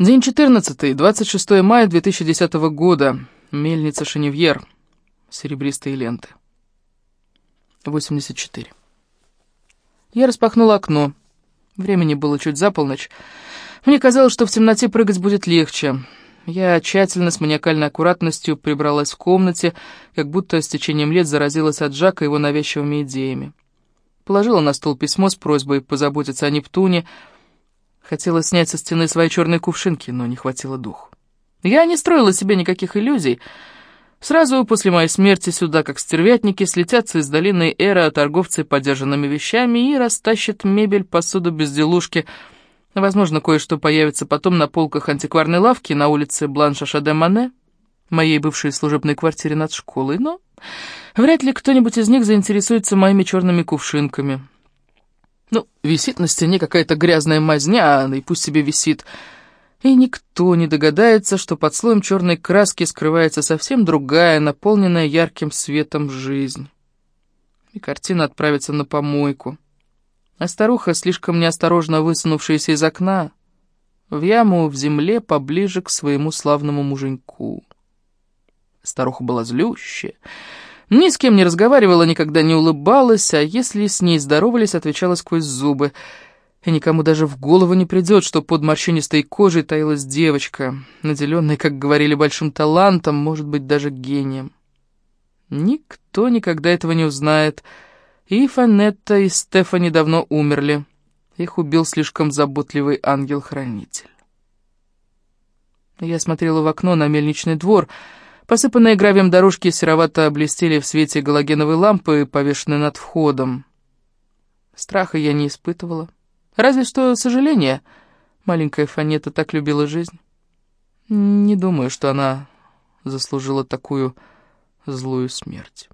День 14, 26 мая 2010 года. Мельница Шеневьер. Серебристые ленты. 84. Я распахнула окно. Времени было чуть за полночь. Мне казалось, что в темноте прыгать будет легче. Я тщательно, с маниакальной аккуратностью прибралась в комнате, как будто с течением лет заразилась от Жака его навязчивыми идеями. Положила на стол письмо с просьбой позаботиться о Нептуне, Хотела снять со стены свои черные кувшинки, но не хватило духу. Я не строила себе никаких иллюзий. Сразу после моей смерти сюда, как стервятники, слетятся из долины Эра торговцы подержанными вещами и растащат мебель, посуду, безделушки. Возможно, кое-что появится потом на полках антикварной лавки на улице Бланша-Шаде-Мане, моей бывшей служебной квартире над школой, но вряд ли кто-нибудь из них заинтересуется моими черными кувшинками. Ну, висит на стене какая-то грязная мазня, и пусть себе висит. И никто не догадается, что под слоем черной краски скрывается совсем другая, наполненная ярким светом жизнь. И картина отправится на помойку. А старуха, слишком неосторожно высунувшаяся из окна, в яму в земле поближе к своему славному муженьку. Старуха была злющая, ни с кем не разговаривала, никогда не улыбалась, а если с ней здоровались, отвечала сквозь зубы. И никому даже в голову не придет, что под морщинистой кожей таилась девочка, наделенная, как говорили, большим талантом, может быть, даже гением. Никто никогда этого не узнает. И Фанетта, и Стефани давно умерли. Их убил слишком заботливый ангел-хранитель. Я смотрела в окно на мельничный двор — Посыпанные гравием дорожки серовато блестели в свете галогеновой лампы, повешенной над входом. Страха я не испытывала. Разве что сожаление. Маленькая Фанета так любила жизнь. Не думаю, что она заслужила такую злую смерть.